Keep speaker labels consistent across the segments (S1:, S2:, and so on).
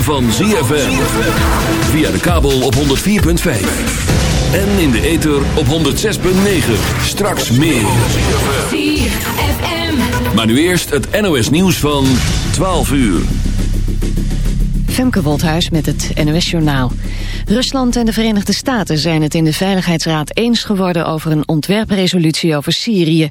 S1: ritme van ZFM. Via de kabel op 104.5. En in de ether op 106.9. Straks meer. ZFM. Maar nu eerst het NOS nieuws van 12 uur.
S2: Femke Wolthuis met het NOS Journaal. Rusland en de Verenigde Staten zijn het in de Veiligheidsraad eens geworden over een ontwerpresolutie over Syrië.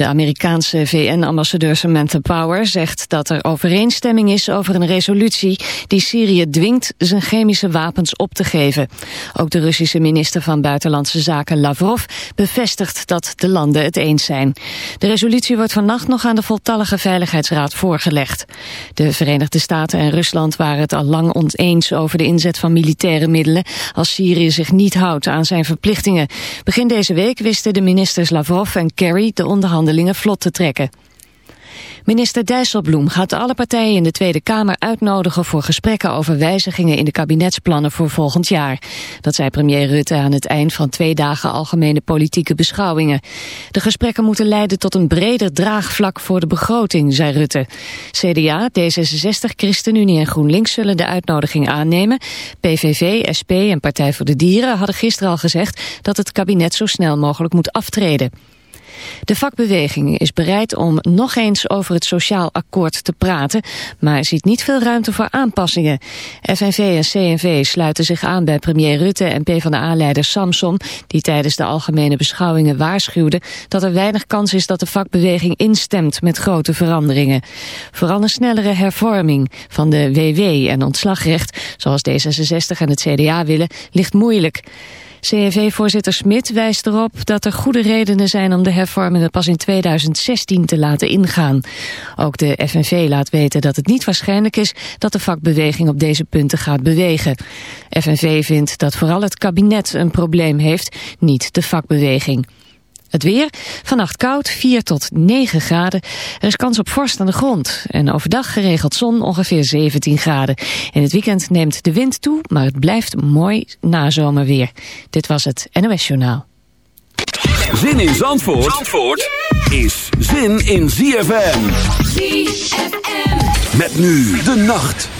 S2: De Amerikaanse VN-ambassadeur Samantha Power zegt dat er overeenstemming is over een resolutie die Syrië dwingt zijn chemische wapens op te geven. Ook de Russische minister van Buitenlandse Zaken Lavrov bevestigt dat de landen het eens zijn. De resolutie wordt vannacht nog aan de voltallige Veiligheidsraad voorgelegd. De Verenigde Staten en Rusland waren het al lang oneens over de inzet van militaire middelen als Syrië zich niet houdt aan zijn verplichtingen. Begin deze week wisten de ministers Lavrov en Kerry de onderhandelingen vlot te trekken. Minister Dijsselbloem gaat alle partijen in de Tweede Kamer uitnodigen voor gesprekken over wijzigingen in de kabinetsplannen voor volgend jaar. Dat zei premier Rutte aan het eind van twee dagen algemene politieke beschouwingen. De gesprekken moeten leiden tot een breder draagvlak voor de begroting, zei Rutte. CDA, D66, ChristenUnie en GroenLinks zullen de uitnodiging aannemen. PVV, SP en Partij voor de Dieren hadden gisteren al gezegd dat het kabinet zo snel mogelijk moet aftreden. De vakbeweging is bereid om nog eens over het sociaal akkoord te praten, maar ziet niet veel ruimte voor aanpassingen. FNV en CNV sluiten zich aan bij premier Rutte en PvdA-leider Samson, die tijdens de algemene beschouwingen waarschuwde dat er weinig kans is dat de vakbeweging instemt met grote veranderingen. Vooral een snellere hervorming van de WW en ontslagrecht, zoals D66 en het CDA willen, ligt moeilijk. CNV-voorzitter Smit wijst erop dat er goede redenen zijn om de hervormingen pas in 2016 te laten ingaan. Ook de FNV laat weten dat het niet waarschijnlijk is dat de vakbeweging op deze punten gaat bewegen. FNV vindt dat vooral het kabinet een probleem heeft, niet de vakbeweging. Het weer, vannacht koud, 4 tot 9 graden. Er is kans op vorst aan de grond. En overdag geregeld zon, ongeveer 17 graden. In het weekend neemt de wind toe, maar het blijft mooi nazomerweer. Dit was het NOS Journaal.
S1: Zin in Zandvoort, Zandvoort is zin in ZFM. ZFM. Met nu de nacht.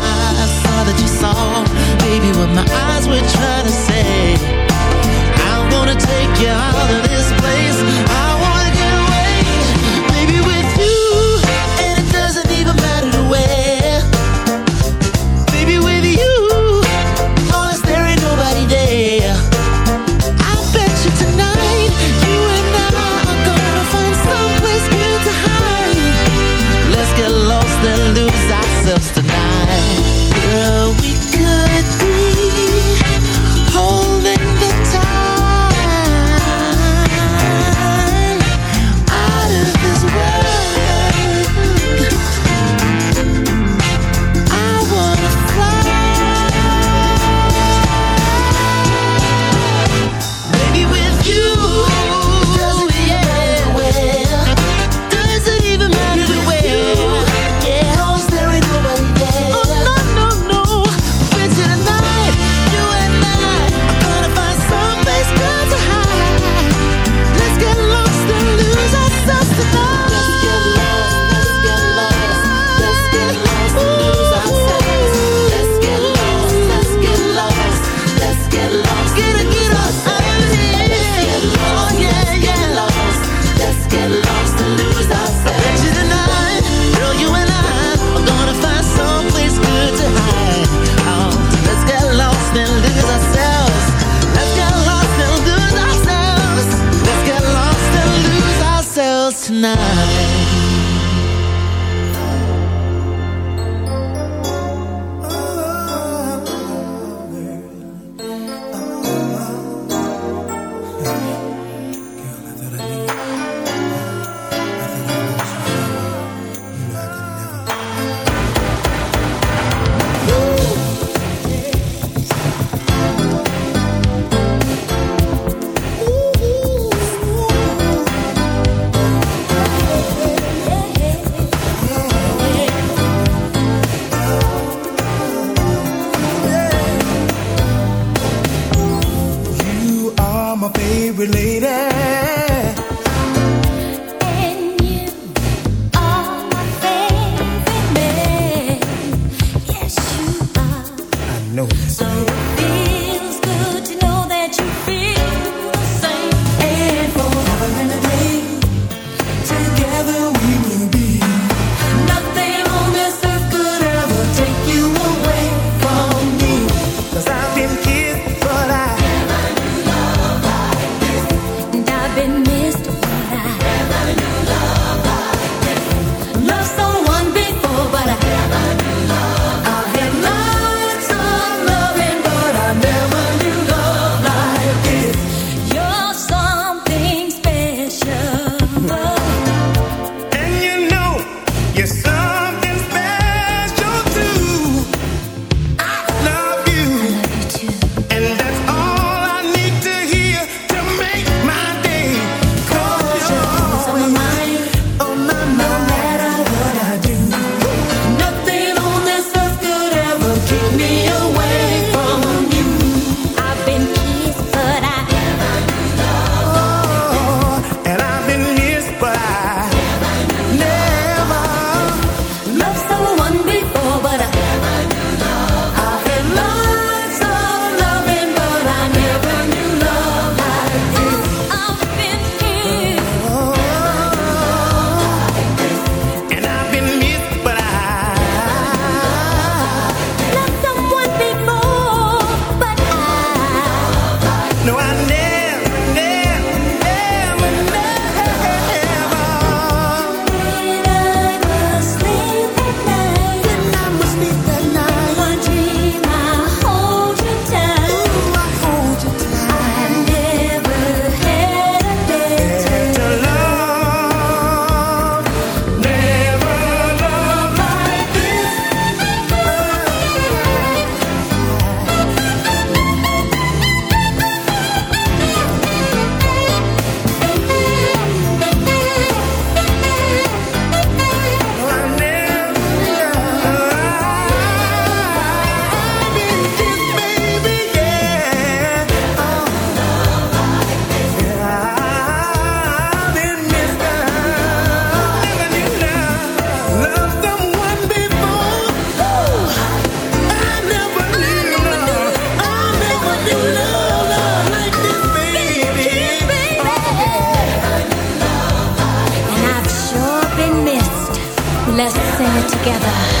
S3: together.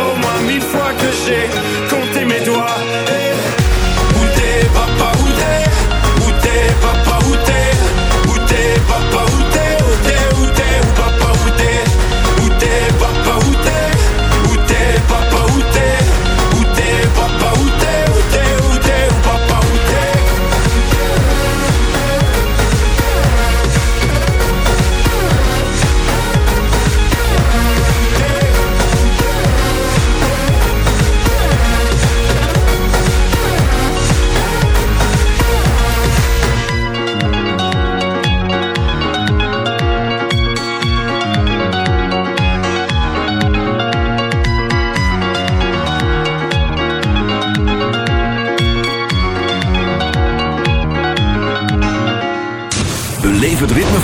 S4: au moins mille fois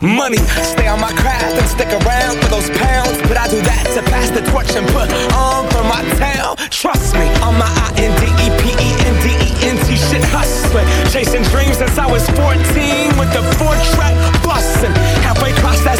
S5: Money, stay on my craft and stick around for those pounds. But I do that to pass the torch and put on for my town. Trust me, on my I-N-D-E-P-E-N-D-E-N-T shit hustling. Chasing dreams since I was 14 with the four track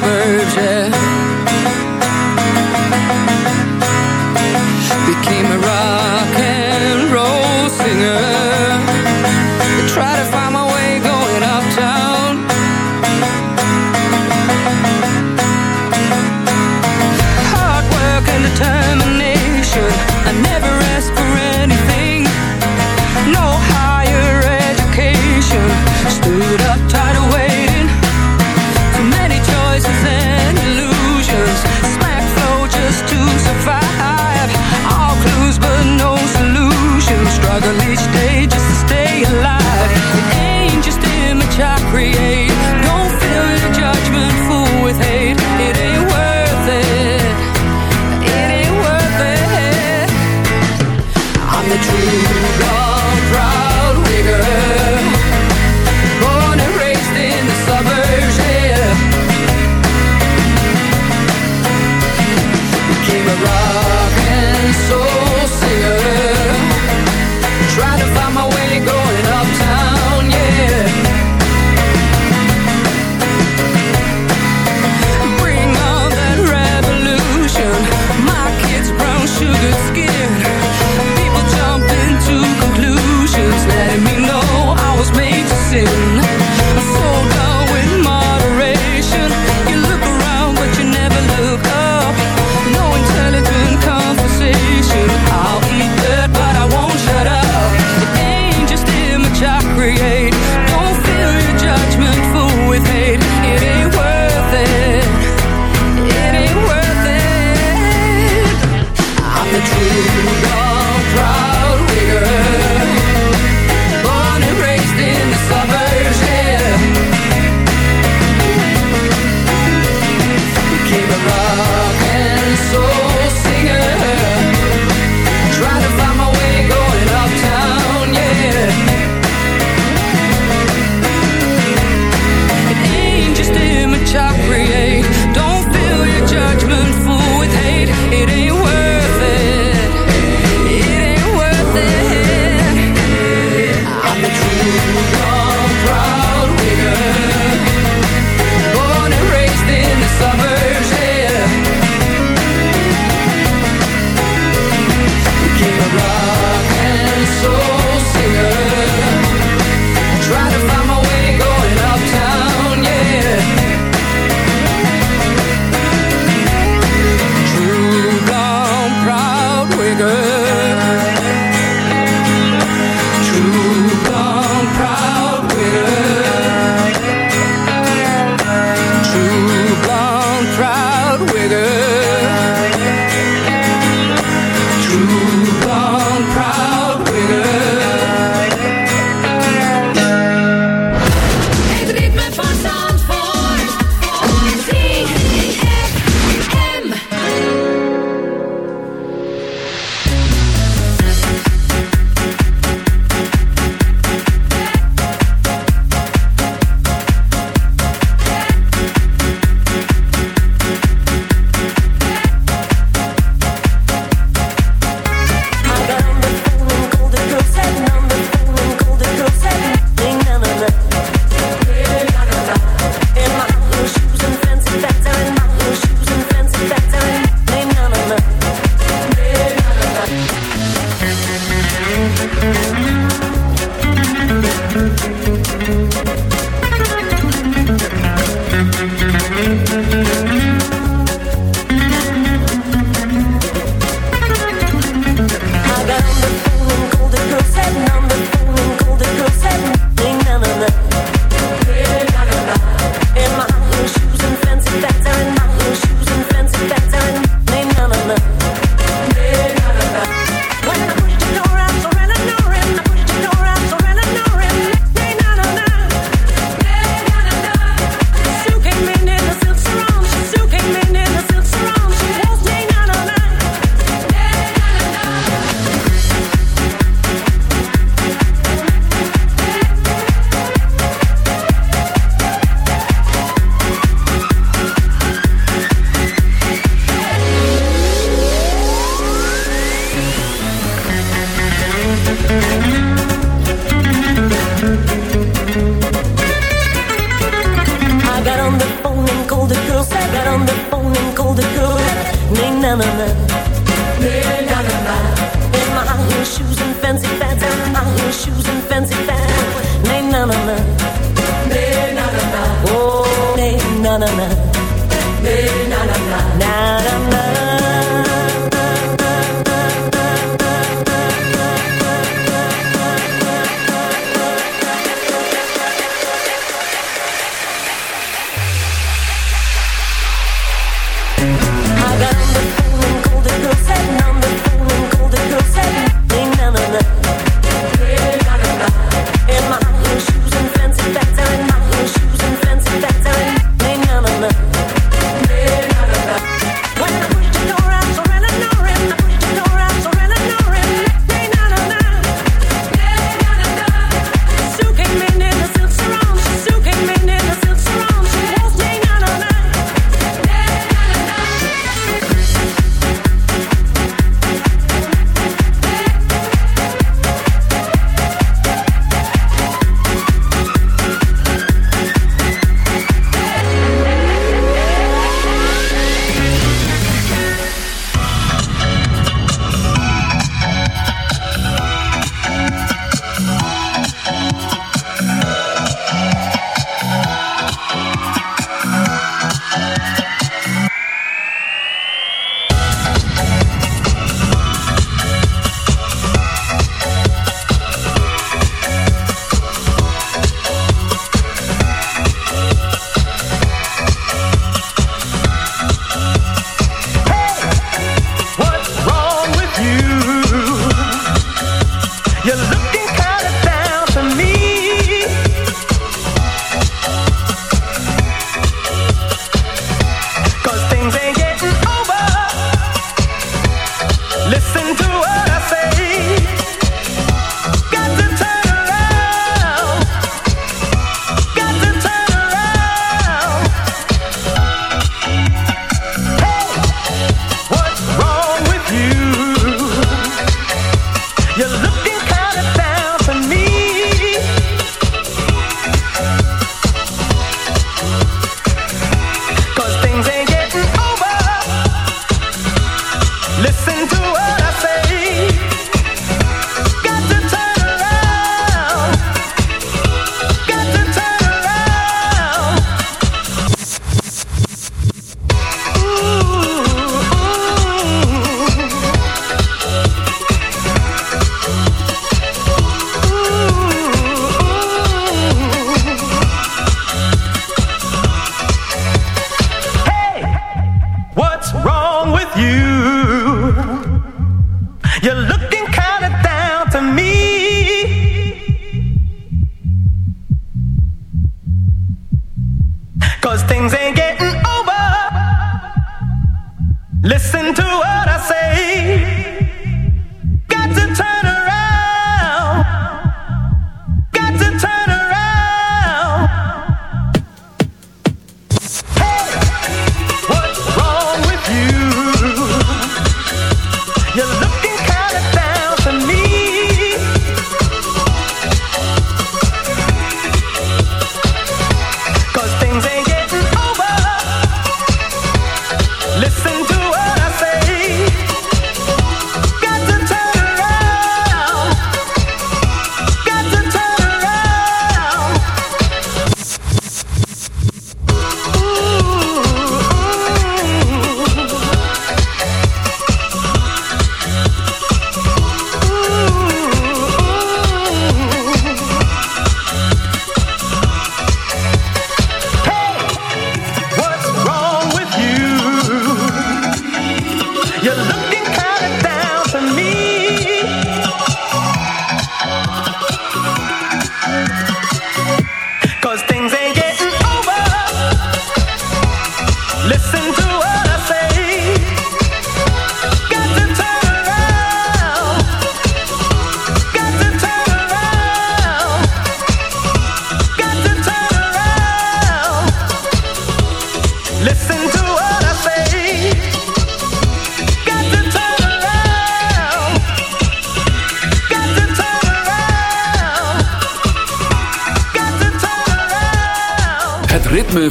S3: summer